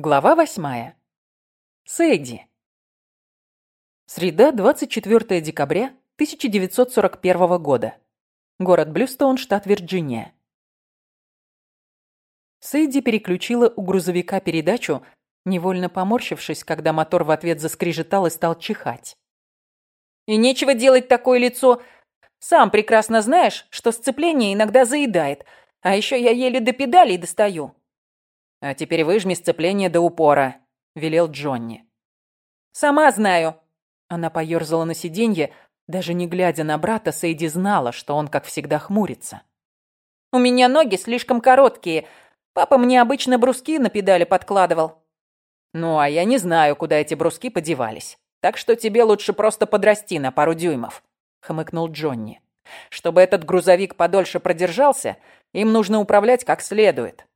Глава восьмая. Сэйди. Среда, 24 декабря 1941 года. Город Блюстоун, штат Вирджиния. Сэйди переключила у грузовика передачу, невольно поморщившись, когда мотор в ответ заскрежетал и стал чихать. «И нечего делать такое лицо. Сам прекрасно знаешь, что сцепление иногда заедает, а еще я еле до педалей достаю». «А теперь выжми сцепление до упора», — велел Джонни. «Сама знаю». Она поёрзала на сиденье, даже не глядя на брата, Сейди знала, что он, как всегда, хмурится. «У меня ноги слишком короткие. Папа мне обычно бруски на педали подкладывал». «Ну, а я не знаю, куда эти бруски подевались. Так что тебе лучше просто подрасти на пару дюймов», — хмыкнул Джонни. «Чтобы этот грузовик подольше продержался, им нужно управлять как следует.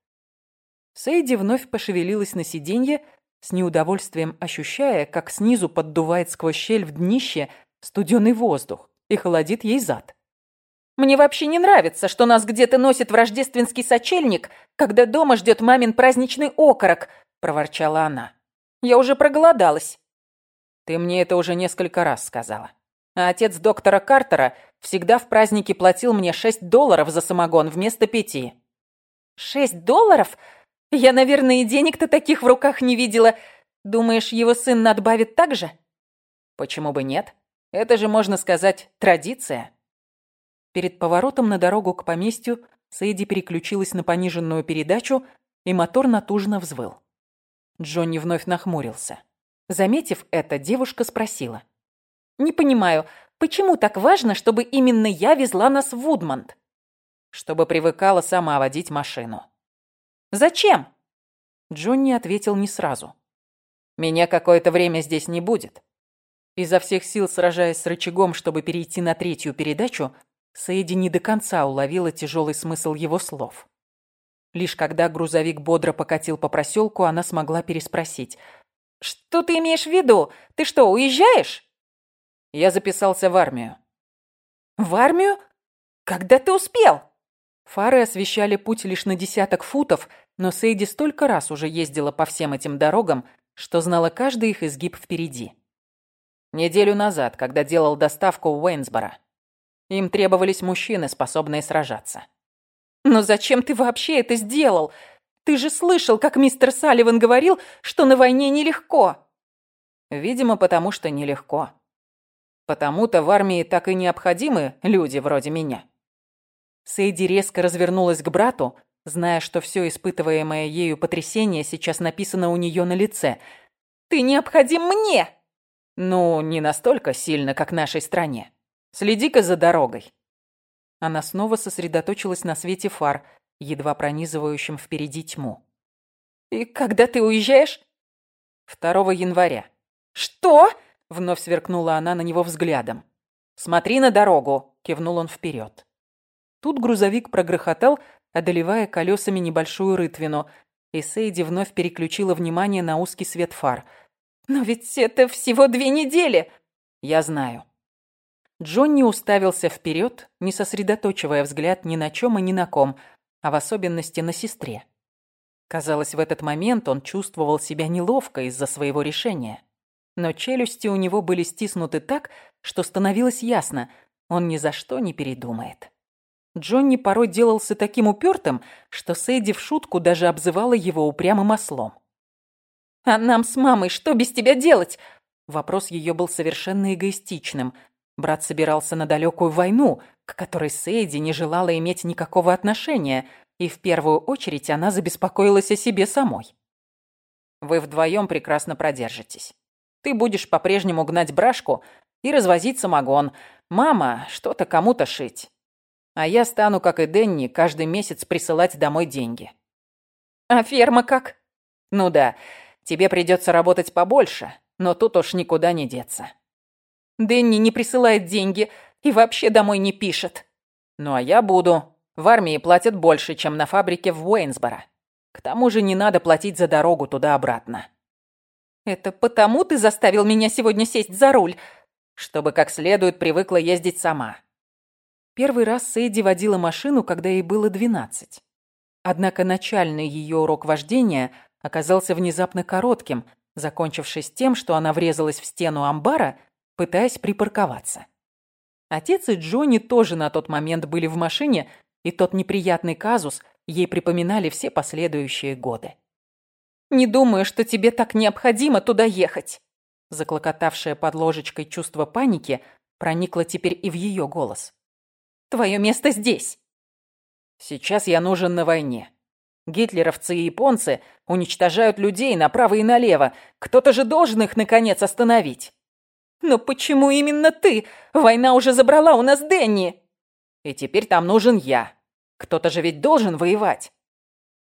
Сейди вновь пошевелилась на сиденье, с неудовольствием ощущая, как снизу поддувает сквозь щель в днище студеный воздух и холодит ей зад. «Мне вообще не нравится, что нас где-то носит в рождественский сочельник, когда дома ждет мамин праздничный окорок», – проворчала она. «Я уже проголодалась». «Ты мне это уже несколько раз сказала. А отец доктора Картера всегда в праздники платил мне шесть долларов за самогон вместо пяти». «Шесть долларов?» Я, наверное, и денег-то таких в руках не видела. Думаешь, его сын надбавит так же? Почему бы нет? Это же, можно сказать, традиция. Перед поворотом на дорогу к поместью Сэйди переключилась на пониженную передачу, и мотор натужно взвыл. Джонни вновь нахмурился. Заметив это, девушка спросила. «Не понимаю, почему так важно, чтобы именно я везла нас в Вудмонт?» «Чтобы привыкала сама водить машину». Зачем?» Джонни ответил не сразу. «Меня какое-то время здесь не будет». Изо всех сил сражаясь с рычагом, чтобы перейти на третью передачу, Сэйди не до конца уловила тяжелый смысл его слов. Лишь когда грузовик бодро покатил по проселку, она смогла переспросить. «Что ты имеешь в виду? Ты что, уезжаешь?» Я записался в армию. «В армию? Когда ты успел?» Фары освещали путь лишь на десяток футов, но Сейди столько раз уже ездила по всем этим дорогам, что знала каждый их изгиб впереди. Неделю назад, когда делал доставку в Уэйнсборо. Им требовались мужчины, способные сражаться. «Но зачем ты вообще это сделал? Ты же слышал, как мистер Салливан говорил, что на войне нелегко». Видимо, потому что нелегко. Потому-то в армии так и необходимы люди вроде меня. Сейди резко развернулась к брату, зная, что все испытываемое ею потрясение сейчас написано у нее на лице. «Ты необходим мне!» «Ну, не настолько сильно, как нашей стране. Следи-ка за дорогой». Она снова сосредоточилась на свете фар, едва пронизывающем впереди тьму. «И когда ты уезжаешь?» 2 января. «Что?» — вновь сверкнула она на него взглядом. «Смотри на дорогу!» — кивнул он вперед. Тут грузовик прогрохотал, одолевая колесами небольшую рытвину, и Сейди вновь переключила внимание на узкий свет фар. «Но ведь это всего две недели!» «Я знаю». Джонни уставился вперед, не сосредоточивая взгляд ни на чем и ни на ком, а в особенности на сестре. Казалось, в этот момент он чувствовал себя неловко из-за своего решения. Но челюсти у него были стиснуты так, что становилось ясно, он ни за что не передумает. Джонни порой делался таким упертым, что Сэйди в шутку даже обзывала его упрямым ослом. «А нам с мамой что без тебя делать?» Вопрос ее был совершенно эгоистичным. Брат собирался на далекую войну, к которой Сейди не желала иметь никакого отношения, и в первую очередь она забеспокоилась о себе самой. «Вы вдвоем прекрасно продержитесь. Ты будешь по-прежнему гнать брашку и развозить самогон. Мама что-то кому-то шить. А я стану, как и Денни, каждый месяц присылать домой деньги. А ферма как? Ну да, тебе придется работать побольше, но тут уж никуда не деться. Денни не присылает деньги и вообще домой не пишет. Ну а я буду. В армии платят больше, чем на фабрике в Уэйнсборо. К тому же не надо платить за дорогу туда-обратно. Это потому ты заставил меня сегодня сесть за руль? Чтобы как следует привыкла ездить сама. Первый раз Сэйди водила машину, когда ей было 12. Однако начальный ее урок вождения оказался внезапно коротким, закончившись тем, что она врезалась в стену амбара, пытаясь припарковаться. Отец и Джонни тоже на тот момент были в машине, и тот неприятный казус ей припоминали все последующие годы. «Не думаю, что тебе так необходимо туда ехать!» Заклокотавшее под ложечкой чувство паники проникло теперь и в ее голос. «Твое место здесь!» «Сейчас я нужен на войне. Гитлеровцы и японцы уничтожают людей направо и налево. Кто-то же должен их, наконец, остановить!» «Но почему именно ты? Война уже забрала у нас Дэнни!» «И теперь там нужен я. Кто-то же ведь должен воевать!»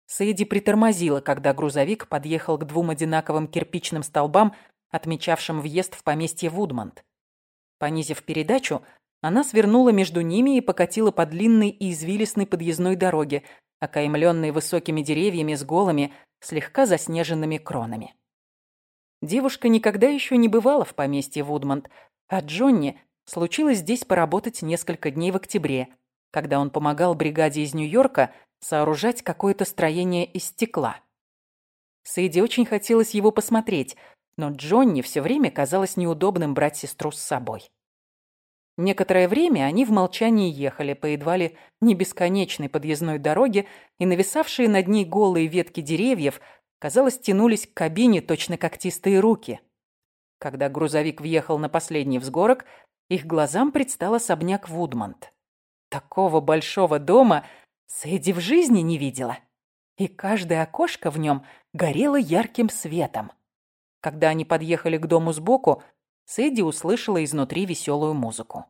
Сэйди притормозила, когда грузовик подъехал к двум одинаковым кирпичным столбам, отмечавшим въезд в поместье Вудмонт. Понизив передачу, она свернула между ними и покатила по длинной и извилистной подъездной дороге, окаймленной высокими деревьями с голыми, слегка заснеженными кронами. Девушка никогда еще не бывала в поместье Вудмонт, а Джонни случилось здесь поработать несколько дней в октябре, когда он помогал бригаде из Нью-Йорка сооружать какое-то строение из стекла. Сэйди очень хотелось его посмотреть, но Джонни все время казалось неудобным брать сестру с собой. Некоторое время они в молчании ехали по едва ли не бесконечной подъездной дороге, и нависавшие над ней голые ветки деревьев, казалось, тянулись к кабине точно когтистые руки. Когда грузовик въехал на последний взгорок, их глазам предстал особняк Вудмонт. Такого большого дома Сэдди в жизни не видела. И каждое окошко в нем горело ярким светом. Когда они подъехали к дому сбоку, Сэдди услышала изнутри веселую музыку.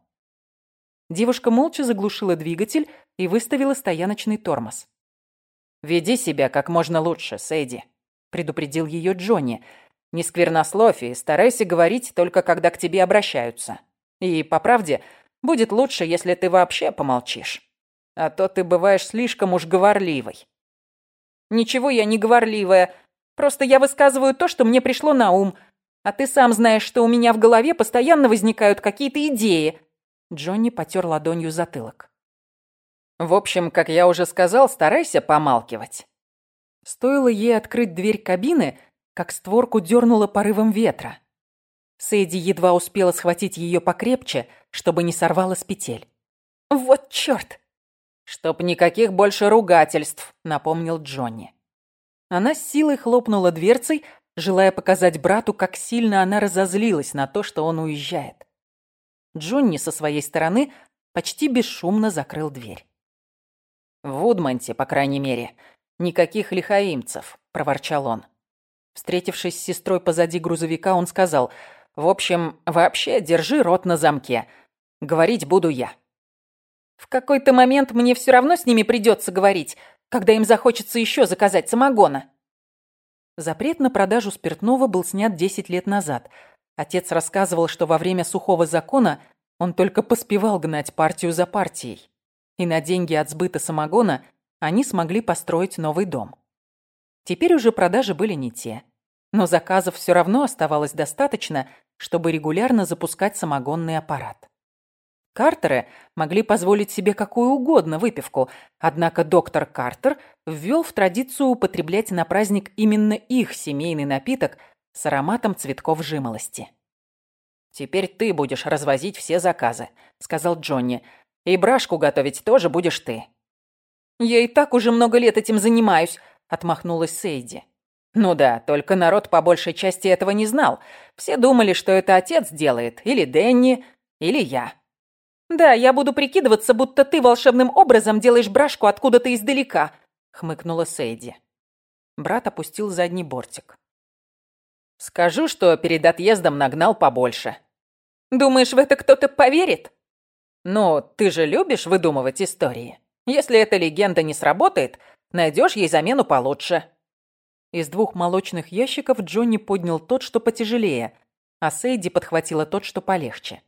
Девушка молча заглушила двигатель и выставила стояночный тормоз. «Веди себя как можно лучше, Сэдди», — предупредил ее Джонни. «Не сквернословь и старайся говорить только когда к тебе обращаются. И, по правде, будет лучше, если ты вообще помолчишь. А то ты бываешь слишком уж говорливой». «Ничего я не говорливая. Просто я высказываю то, что мне пришло на ум. А ты сам знаешь, что у меня в голове постоянно возникают какие-то идеи». Джонни потер ладонью затылок. «В общем, как я уже сказал, старайся помалкивать». Стоило ей открыть дверь кабины, как створку дернуло порывом ветра. Сэйди едва успела схватить ее покрепче, чтобы не сорвала с петель. «Вот черт!» «Чтоб никаких больше ругательств», — напомнил Джонни. Она с силой хлопнула дверцей, желая показать брату, как сильно она разозлилась на то, что он уезжает. Джонни со своей стороны почти бесшумно закрыл дверь. «В Вудмонте, по крайней мере, никаких лихаимцев», — проворчал он. Встретившись с сестрой позади грузовика, он сказал, «В общем, вообще держи рот на замке. Говорить буду я». «В какой-то момент мне все равно с ними придется говорить, когда им захочется еще заказать самогона». Запрет на продажу спиртного был снят 10 лет назад — Отец рассказывал, что во время сухого закона он только поспевал гнать партию за партией. И на деньги от сбыта самогона они смогли построить новый дом. Теперь уже продажи были не те. Но заказов все равно оставалось достаточно, чтобы регулярно запускать самогонный аппарат. Картеры могли позволить себе какую угодно выпивку, однако доктор Картер ввел в традицию употреблять на праздник именно их семейный напиток – с ароматом цветков жимолости. «Теперь ты будешь развозить все заказы», — сказал Джонни. «И брашку готовить тоже будешь ты». «Я и так уже много лет этим занимаюсь», — отмахнулась Сейди. «Ну да, только народ по большей части этого не знал. Все думали, что это отец делает, или Дэнни, или я». «Да, я буду прикидываться, будто ты волшебным образом делаешь брашку откуда-то издалека», — хмыкнула Сейди. Брат опустил задний бортик. Скажу, что перед отъездом нагнал побольше. Думаешь, в это кто-то поверит? Ну, ты же любишь выдумывать истории. Если эта легенда не сработает, найдешь ей замену получше. Из двух молочных ящиков Джонни поднял тот, что потяжелее, а Сейди подхватила тот, что полегче.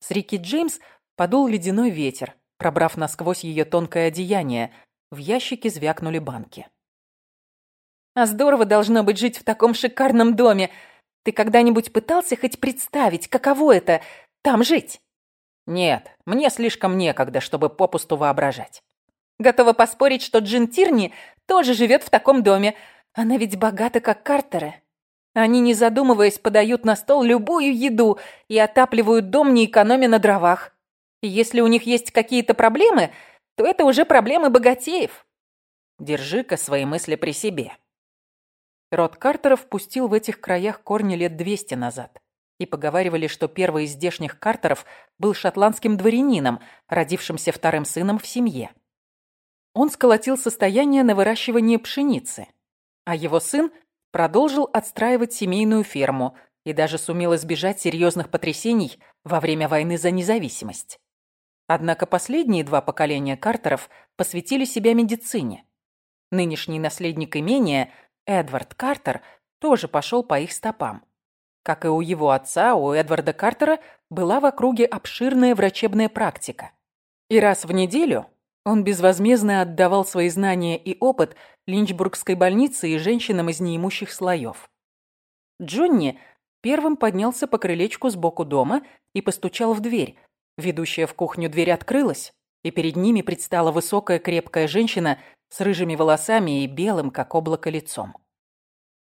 С Рики Джеймс подул ледяной ветер, пробрав насквозь ее тонкое одеяние. В ящике звякнули банки. А здорово должно быть жить в таком шикарном доме. Ты когда-нибудь пытался хоть представить, каково это — там жить?» «Нет, мне слишком некогда, чтобы попусту воображать». «Готова поспорить, что Джин Тирни тоже живет в таком доме. Она ведь богата, как Картеры. Они, не задумываясь, подают на стол любую еду и отапливают дом, не экономя на дровах. И если у них есть какие-то проблемы, то это уже проблемы богатеев. Держи-ка свои мысли при себе. Род Картеров пустил в этих краях корни лет 200 назад. И поговаривали, что первый из здешних Картеров был шотландским дворянином, родившимся вторым сыном в семье. Он сколотил состояние на выращивание пшеницы, а его сын продолжил отстраивать семейную ферму и даже сумел избежать серьезных потрясений во время войны за независимость. Однако последние два поколения Картеров посвятили себя медицине. Нынешний наследник имения, Эдвард Картер, тоже пошел по их стопам. Как и у его отца, у Эдварда Картера была в округе обширная врачебная практика. И раз в неделю он безвозмездно отдавал свои знания и опыт Линчбургской больнице и женщинам из неимущих слоев. Джонни первым поднялся по крылечку сбоку дома и постучал в дверь. Ведущая в кухню дверь открылась, и перед ними предстала высокая крепкая женщина с рыжими волосами и белым, как облако, лицом.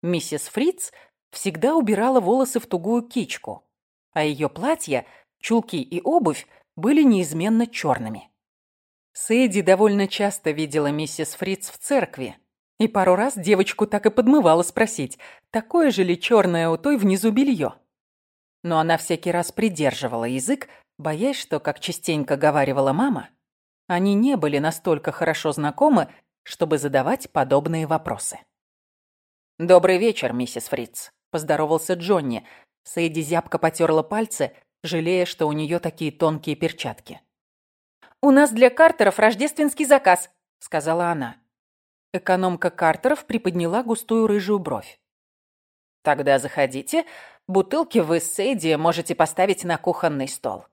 Миссис Фриц всегда убирала волосы в тугую кичку, а ее платья, чулки и обувь были неизменно черными. Сэйди довольно часто видела миссис Фриц в церкви, и пару раз девочку так и подмывала спросить, такое же ли черное у той внизу белье. Но она всякий раз придерживала язык, боясь, что, как частенько говаривала мама, они не были настолько хорошо знакомы, чтобы задавать подобные вопросы. «Добрый вечер, миссис Фриц», – поздоровался Джонни. Сэйди зябко потерла пальцы, жалея, что у нее такие тонкие перчатки. «У нас для Картеров рождественский заказ», — сказала она. Экономка Картеров приподняла густую рыжую бровь. «Тогда заходите. Бутылки вы с Сейди можете поставить на кухонный стол».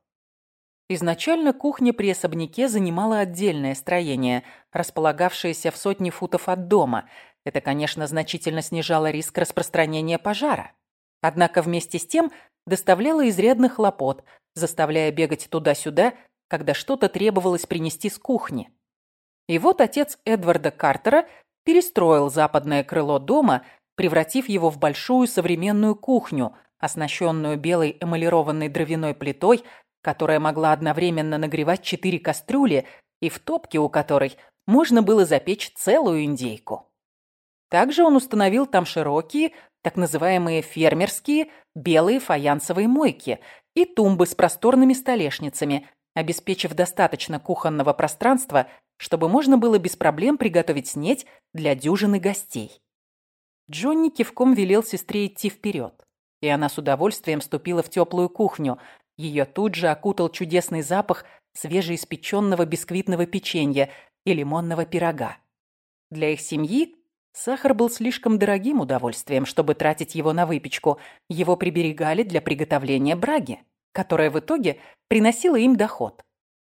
Изначально кухня при особняке занимала отдельное строение, располагавшееся в сотне футов от дома. Это, конечно, значительно снижало риск распространения пожара. Однако вместе с тем доставляло изрядных хлопот, заставляя бегать туда-сюда, когда что-то требовалось принести с кухни. И вот отец Эдварда Картера перестроил западное крыло дома, превратив его в большую современную кухню, оснащенную белой эмалированной дровяной плитой, которая могла одновременно нагревать четыре кастрюли и в топке у которой можно было запечь целую индейку. Также он установил там широкие, так называемые фермерские, белые фаянсовые мойки и тумбы с просторными столешницами, обеспечив достаточно кухонного пространства, чтобы можно было без проблем приготовить снеть для дюжины гостей. Джонни кивком велел сестре идти вперед, и она с удовольствием вступила в теплую кухню, ее тут же окутал чудесный запах свежеиспеченного бисквитного печенья и лимонного пирога. Для их семьи сахар был слишком дорогим удовольствием, чтобы тратить его на выпечку. Его приберегали для приготовления браги, которая в итоге приносила им доход.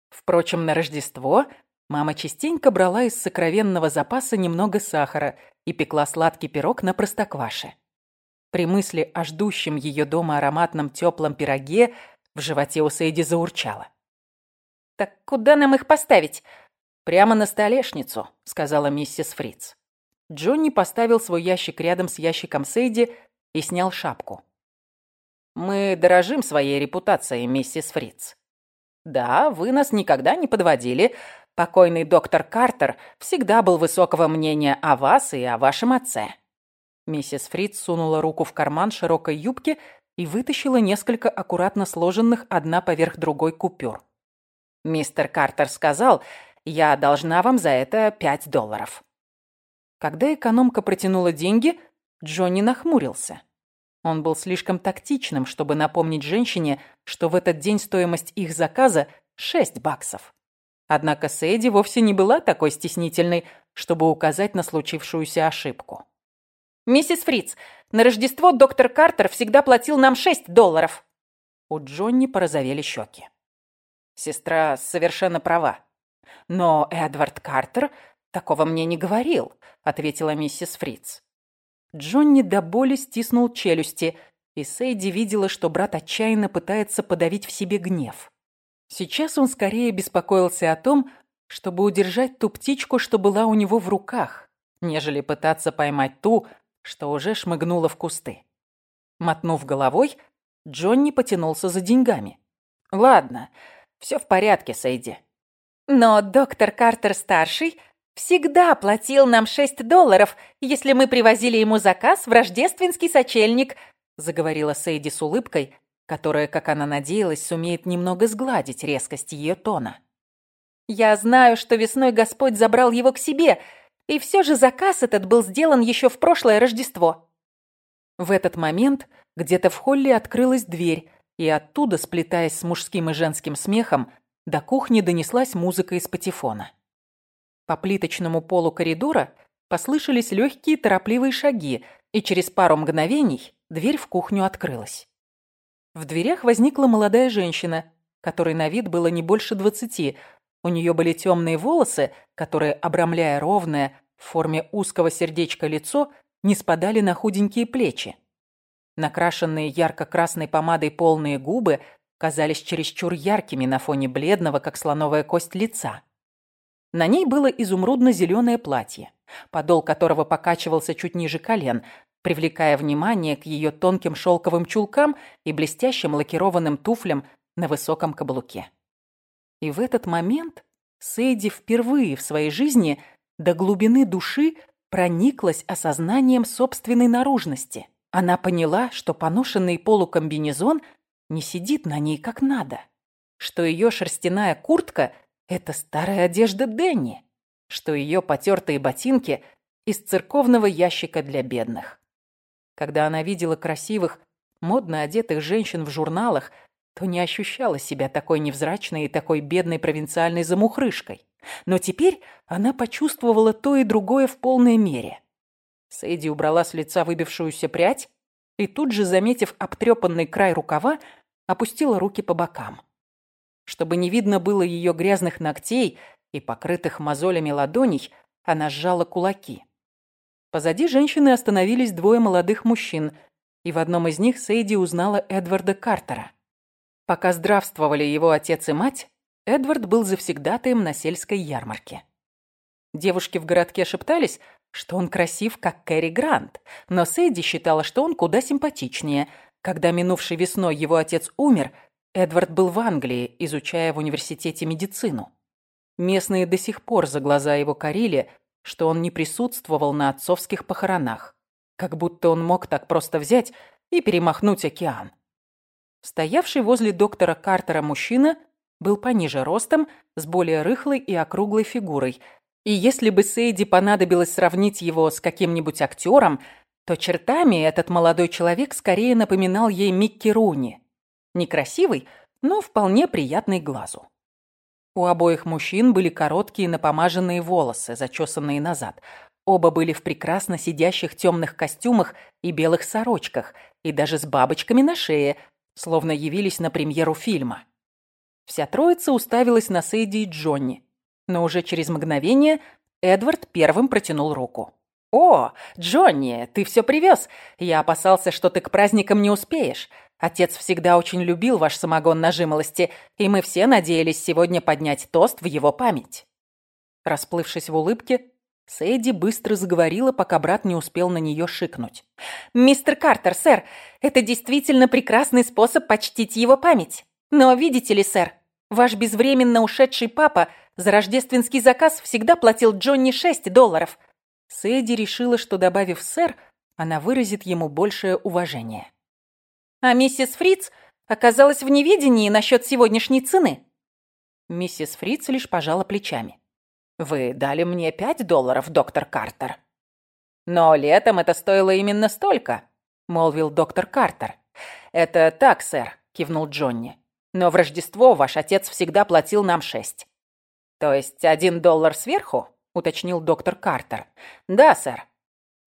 Впрочем, на Рождество мама частенько брала из сокровенного запаса немного сахара и пекла сладкий пирог на простокваше. При мысли о ждущем ее дома ароматном теплом пироге – в животе у Сейди заурчало. «Так куда нам их поставить?» «Прямо на столешницу», — сказала миссис Фриц. Джонни поставил свой ящик рядом с ящиком Сейди и снял шапку. «Мы дорожим своей репутацией, миссис Фриц. Да, вы нас никогда не подводили. Покойный доктор Картер всегда был высокого мнения о вас и о вашем отце». Миссис Фриц сунула руку в карман широкой юбки и вытащила несколько аккуратно сложенных одна поверх другой купюр. «Мистер Картер сказал, я должна вам за это пять долларов». Когда экономка протянула деньги, Джонни нахмурился. Он был слишком тактичным, чтобы напомнить женщине, что в этот день стоимость их заказа – шесть баксов. Однако Сэйди вовсе не была такой стеснительной, чтобы указать на случившуюся ошибку. «Миссис Фриц, на Рождество доктор Картер всегда платил нам шесть долларов». У Джонни порозовели щеки. Сестра совершенно права. «Но Эдвард Картер такого мне не говорил», — ответила миссис Фриц. Джонни до боли стиснул челюсти, и Сейди видела, что брат отчаянно пытается подавить в себе гнев. Сейчас он скорее беспокоился о том, чтобы удержать ту птичку, что была у него в руках, нежели пытаться поймать ту, что уже шмыгнула в кусты. Мотнув головой, Джонни потянулся за деньгами. «Ладно, все в порядке, Сейди». «Но доктор Картер-старший всегда платил нам 6 долларов, если мы привозили ему заказ в рождественский сочельник», заговорила Сейди с улыбкой, которая, как она надеялась, сумеет немного сгладить резкость ее тона. «Я знаю, что весной Господь забрал его к себе, и все же заказ этот был сделан еще в прошлое Рождество». В этот момент где-то в холле открылась дверь, и оттуда, сплетаясь с мужским и женским смехом, до кухни донеслась музыка из патефона. По плиточному полу коридора послышались легкие торопливые шаги, и через пару мгновений дверь в кухню открылась. В дверях возникла молодая женщина, которой на вид было не больше двадцати. У нее были темные волосы, которые, обрамляя ровное, в форме узкого сердечка лицо, не спадали на худенькие плечи. Накрашенные ярко-красной помадой полные губы казались чересчур яркими на фоне бледного, как слоновая кость, лица. На ней было изумрудно-зеленое платье, подол которого покачивался чуть ниже колен, привлекая внимание к ее тонким шелковым чулкам и блестящим лакированным туфлям на высоком каблуке. И в этот момент Сейди впервые в своей жизни до глубины души прониклась осознанием собственной наружности – она поняла, что поношенный полукомбинезон не сидит на ней как надо, что ее шерстяная куртка – это старая одежда Дэнни, что ее потертые ботинки из церковного ящика для бедных. Когда она видела красивых, модно одетых женщин в журналах, то не ощущала себя такой невзрачной и такой бедной провинциальной замухрышкой. Но теперь она почувствовала то и другое в полной мере. Сэйди убрала с лица выбившуюся прядь и тут же, заметив обтрепанный край рукава, опустила руки по бокам. Чтобы не видно было ее грязных ногтей и покрытых мозолями ладоней, она сжала кулаки. Позади женщины остановились двое молодых мужчин, и в одном из них Сейди узнала Эдварда Картера. Пока здравствовали его отец и мать, Эдвард был завсегдатаем на сельской ярмарке. Девушки в городке шептались, что он красив, как Кэрри Грант, но Сэдди считала, что он куда симпатичнее. Когда минувшей весной его отец умер, Эдвард был в Англии, изучая в университете медицину. Местные до сих пор за глаза его корили, что он не присутствовал на отцовских похоронах. Как будто он мог так просто взять и перемахнуть океан. Стоявший возле доктора Картера мужчина был пониже ростом, с более рыхлой и округлой фигурой – и если бы Сейди понадобилось сравнить его с каким-нибудь актером, то чертами этот молодой человек скорее напоминал ей Микки Руни. Некрасивый, но вполне приятный глазу. У обоих мужчин были короткие напомаженные волосы, зачесанные назад. Оба были в прекрасно сидящих темных костюмах и белых сорочках, и даже с бабочками на шее, словно явились на премьеру фильма. Вся троица уставилась на Сейди и Джонни. Но уже через мгновение Эдвард первым протянул руку. «О, Джонни, ты все привез. Я опасался, что ты к праздникам не успеешь. Отец всегда очень любил ваш самогон на жимолости, и мы все надеялись сегодня поднять тост в его память». Расплывшись в улыбке, Сэйди быстро заговорила, пока брат не успел на нее шикнуть. «Мистер Картер, сэр, это действительно прекрасный способ почтить его память. Но видите ли, сэр, ваш безвременно ушедший папа – за рождественский заказ всегда платил Джонни 6 долларов. Сэдди решила, что, добавив «сэр», она выразит ему большее уважение. А миссис Фриц оказалась в неведении насчет сегодняшней цены. Миссис Фриц лишь пожала плечами. «Вы дали мне пять долларов, доктор Картер». «Но летом это стоило именно столько», — молвил доктор Картер. «Это так, сэр», — кивнул Джонни. «Но в Рождество ваш отец всегда платил нам шесть. «То есть один доллар сверху?» — уточнил доктор Картер. «Да, сэр».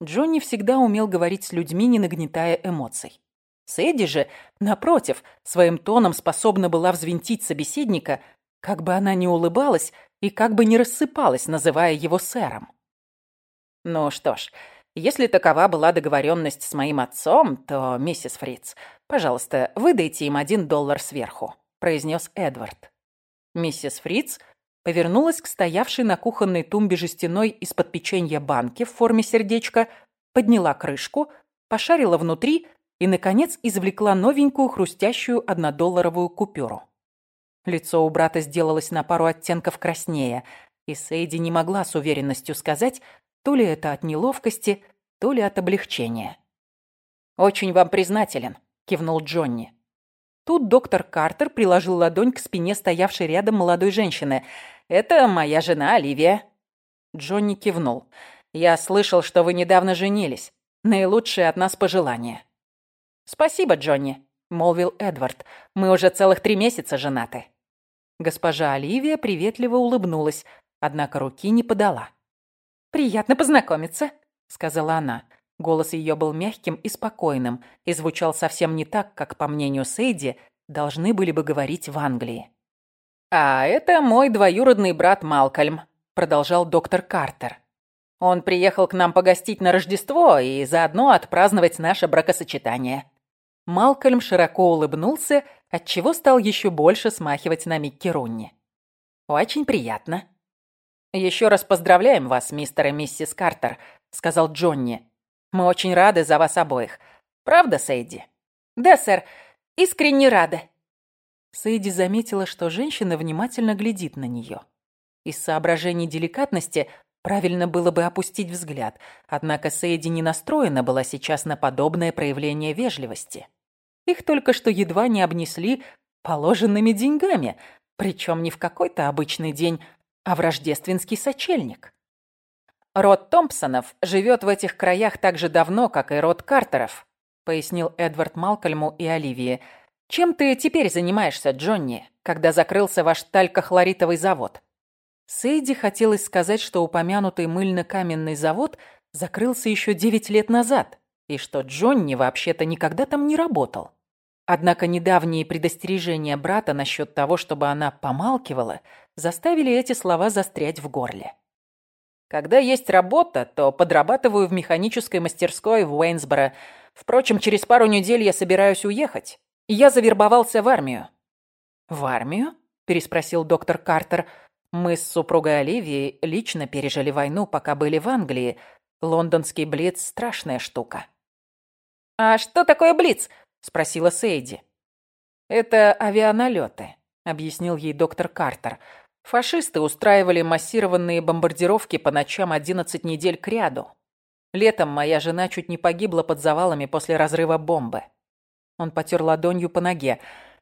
Джонни всегда умел говорить с людьми, не нагнетая эмоций. Сэдди же, напротив, своим тоном способна была взвинтить собеседника, как бы она ни улыбалась и как бы не рассыпалась, называя его сэром. «Ну что ж, если такова была договоренность с моим отцом, то, миссис Фриц, пожалуйста, выдайте им один доллар сверху», — произнес Эдвард. Миссис Фриц повернулась к стоявшей на кухонной тумбе жестяной из-под печенья банке в форме сердечка, подняла крышку, пошарила внутри и, наконец, извлекла новенькую хрустящую однодолларовую купюру. Лицо у брата сделалось на пару оттенков краснее, и Сейди не могла с уверенностью сказать, то ли это от неловкости, то ли от облегчения. «Очень вам признателен», — кивнул Джонни. Тут доктор Картер приложил ладонь к спине стоявшей рядом молодой женщины. «Это моя жена Оливия». Джонни кивнул. «Я слышал, что вы недавно женились. Наилучшие от нас пожелания». «Спасибо, Джонни», — молвил Эдвард. «Мы уже целых три месяца женаты». Госпожа Оливия приветливо улыбнулась, однако руки не подала. «Приятно познакомиться», — сказала она. Голос ее был мягким и спокойным и звучал совсем не так, как, по мнению Сейди, должны были бы говорить в Англии. «А это мой двоюродный брат Малкольм», — продолжал доктор Картер. «Он приехал к нам погостить на Рождество и заодно отпраздновать наше бракосочетание». Малкольм широко улыбнулся, отчего стал еще больше смахивать на Микки Рунни. «Очень приятно». «Еще раз поздравляем вас, мистер и миссис Картер», — сказал Джонни. «Мы очень рады за вас обоих. Правда, Сейди?» «Да, сэр. Искренне рада». Сейди заметила, что женщина внимательно глядит на нее. Из соображений деликатности правильно было бы опустить взгляд, однако Сейди не настроена была сейчас на подобное проявление вежливости. Их только что едва не обнесли положенными деньгами, причем не в какой-то обычный день, а в рождественский сочельник. Род Томпсонов живет в этих краях так же давно, как и род Картеров, пояснил Эдвард Малкольму и Оливии. Чем ты теперь занимаешься, Джонни, когда закрылся ваш талькохлоритовый завод? Сейди хотелось сказать, что упомянутый мыльно-каменный завод закрылся еще девять лет назад, и что Джонни вообще-то никогда там не работал. Однако недавние предостережения брата насчет того, чтобы она помалкивала, заставили эти слова застрять в горле. Когда есть работа, то подрабатываю в механической мастерской в Уэйнсборо. Впрочем, через пару недель я собираюсь уехать. Я завербовался в армию. «В армию?» – переспросил доктор Картер. «Мы с супругой Оливией лично пережили войну, пока были в Англии. Лондонский блиц – страшная штука». «А что такое блиц?» — спросила Сейди. «Это авианалеты», — объяснил ей доктор Картер. «Фашисты устраивали массированные бомбардировки по ночам 11 недель кряду. Летом моя жена чуть не погибла под завалами после разрыва бомбы». Он потер ладонью по ноге.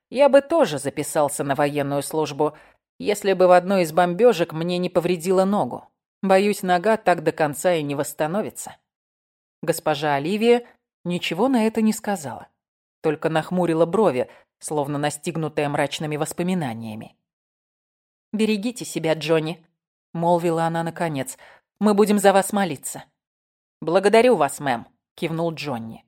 «Я бы тоже записался на военную службу, если бы в одной из бомбежек мне не повредила ногу. Боюсь, нога так до конца и не восстановится». Госпожа Оливия ничего на это не сказала только нахмурила брови, словно настигнутая мрачными воспоминаниями. «Берегите себя, Джонни», — молвила она наконец. «Мы будем за вас молиться». «Благодарю вас, мэм», — кивнул Джонни.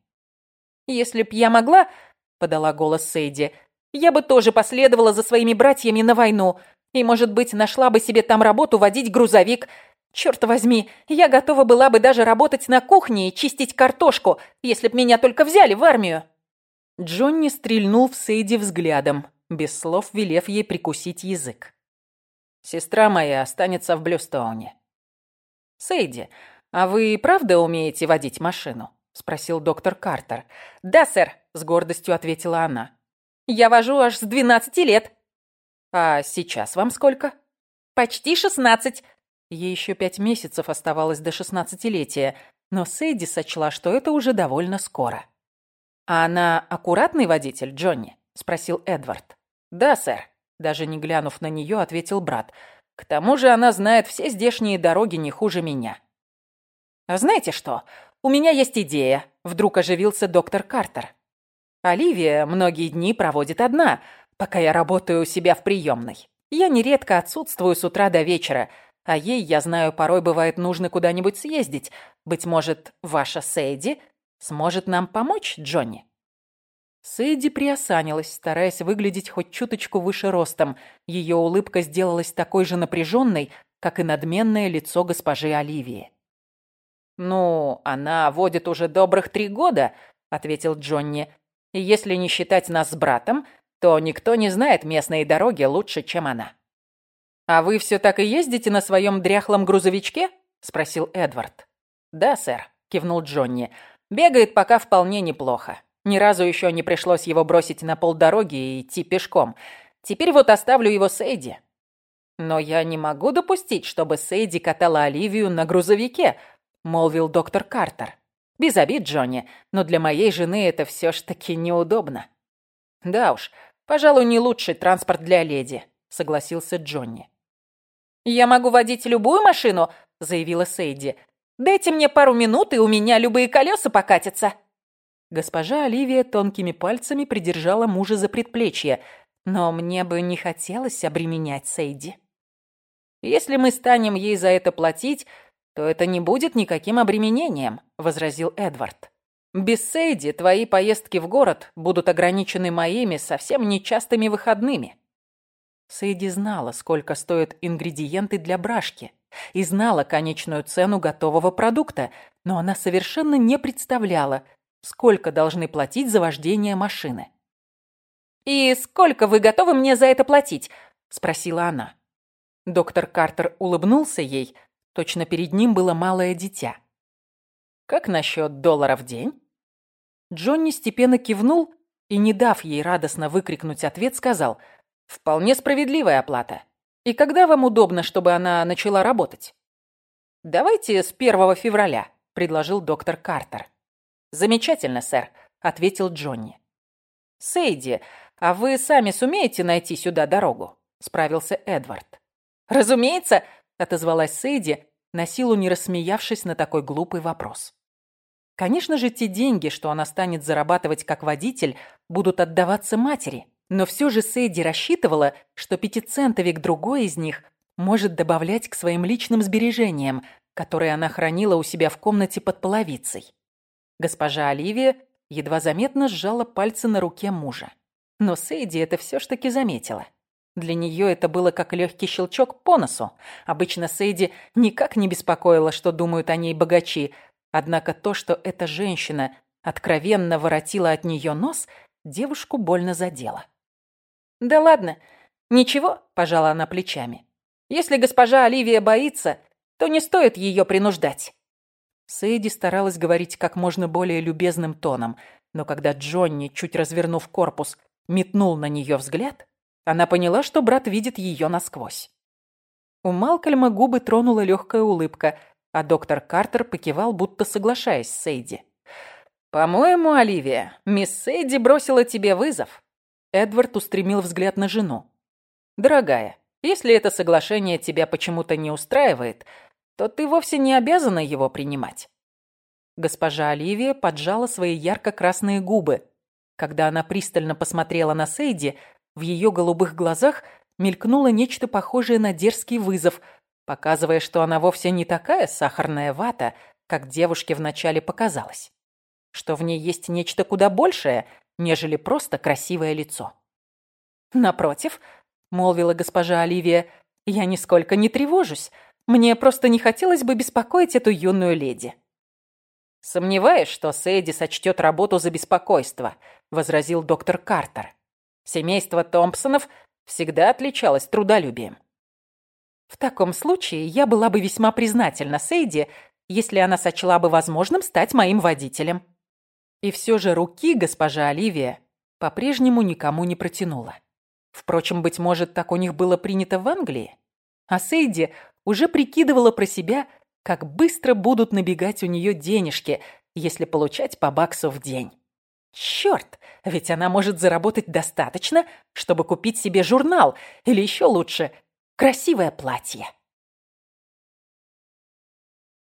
«Если б я могла», — подала голос Сейди, «я бы тоже последовала за своими братьями на войну и, может быть, нашла бы себе там работу водить грузовик. Черт возьми, я готова была бы даже работать на кухне и чистить картошку, если б меня только взяли в армию». Джонни стрельнул в Сейди взглядом, без слов велев ей прикусить язык. «Сестра моя останется в Блюстоуне». «Сейди, а вы правда умеете водить машину?» — спросил доктор Картер. «Да, сэр», — с гордостью ответила она. «Я вожу аж с двенадцати лет». «А сейчас вам сколько?» «Почти шестнадцать». Ей еще пять месяцев оставалось до шестнадцатилетия, но Сейди сочла, что это уже довольно скоро. «А она аккуратный водитель, Джонни?» – спросил Эдвард. «Да, сэр», – даже не глянув на нее, ответил брат. «К тому же она знает все здешние дороги не хуже меня». «А знаете что? У меня есть идея», – вдруг оживился доктор Картер. «Оливия многие дни проводит одна, пока я работаю у себя в приемной. Я нередко отсутствую с утра до вечера, а ей, я знаю, порой бывает нужно куда-нибудь съездить. Быть может, ваша Сейди Сможет нам помочь, Джонни?» Сэдди приосанилась, стараясь выглядеть хоть чуточку выше ростом. Ее улыбка сделалась такой же напряженной, как и надменное лицо госпожи Оливии. «Ну, она водит уже добрых три года», — ответил Джонни. «И если не считать нас с братом, то никто не знает местные дороги лучше, чем она». «А вы все так и ездите на своем дряхлом грузовичке?» — спросил Эдвард. «Да, сэр», кивнул Джонни. «Бегает пока вполне неплохо. Ни разу еще не пришлось его бросить на полдороги и идти пешком. Теперь вот оставлю его Сейди». «Но я не могу допустить, чтобы Сейди катала Оливию на грузовике», — молвил доктор Картер. «Без обид, Джонни, но для моей жены это все ж таки неудобно». «Да уж, пожалуй, не лучший транспорт для леди», — согласился Джонни. «Я могу водить любую машину», — заявила Сейди. «Дайте мне пару минут, и у меня любые колеса покатятся». Госпожа Оливия тонкими пальцами придержала мужа за предплечье, но мне бы не хотелось обременять Сейди. «Если мы станем ей за это платить, то это не будет никаким обременением», — возразил Эдвард. «Без Сейди твои поездки в город будут ограничены моими совсем нечастыми выходными». Сейди знала, сколько стоят ингредиенты для брашки, и знала конечную цену готового продукта, но она совершенно не представляла, сколько должны платить за вождение машины. «И сколько вы готовы мне за это платить?» – спросила она. Доктор Картер улыбнулся ей, точно перед ним было малое дитя. «Как насчет доллара в день?» Джонни степенно кивнул и, не дав ей радостно выкрикнуть ответ, сказал – Вполне справедливая оплата. И когда вам удобно, чтобы она начала работать? Давайте с 1 февраля, предложил доктор Картер. Замечательно, сэр, ответил Джонни. Сейди, а вы сами сумеете найти сюда дорогу? Справился Эдвард. Разумеется, отозвалась Сейди, на силу не рассмеявшись на такой глупый вопрос. Конечно же, те деньги, что она станет зарабатывать как водитель, будут отдаваться матери. Но все же Сейди рассчитывала, что пятицентовик другой из них может добавлять к своим личным сбережениям, которые она хранила у себя в комнате под половицей. Госпожа Оливия едва заметно сжала пальцы на руке мужа. Но Сейди это все ж таки заметила. Для нее это было как легкий щелчок по носу. Обычно Сейди никак не беспокоила, что думают о ней богачи, однако то, что эта женщина откровенно воротила от нее нос, девушку больно задело. «Да ладно, ничего», – пожала она плечами. «Если госпожа Оливия боится, то не стоит ее принуждать». Сэйди старалась говорить как можно более любезным тоном, но когда Джонни, чуть развернув корпус, метнул на нее взгляд, она поняла, что брат видит ее насквозь. У Малкольма губы тронула легкая улыбка, а доктор Картер покивал, будто соглашаясь с Сейди. «По-моему, Оливия, мисс Сейди бросила тебе вызов. Эдвард устремил взгляд на жену. «Дорогая, если это соглашение тебя почему-то не устраивает, то ты вовсе не обязана его принимать». Госпожа Оливия поджала свои ярко-красные губы. Когда она пристально посмотрела на Сейди, в ее голубых глазах мелькнуло нечто похожее на дерзкий вызов, показывая, что она вовсе не такая сахарная вата, как девушке вначале показалось. Что в ней есть нечто куда большее, нежели просто красивое лицо. «Напротив», — молвила госпожа Оливия, — «я нисколько не тревожусь. Мне просто не хотелось бы беспокоить эту юную леди». «Сомневаюсь, что Сэйди сочтет работу за беспокойство», — возразил доктор Картер. «Семейство Томпсонов всегда отличалось трудолюбием». «В таком случае я была бы весьма признательна Сейди, если она сочла бы возможным стать моим водителем», и все же руки госпожа Оливия по-прежнему никому не протянула. Впрочем, быть может, так у них было принято в Англии? А Сейди уже прикидывала про себя, как быстро будут набегать у нее денежки, если получать по баксу в день. Черт, ведь она может заработать достаточно, чтобы купить себе журнал или еще лучше – красивое платье.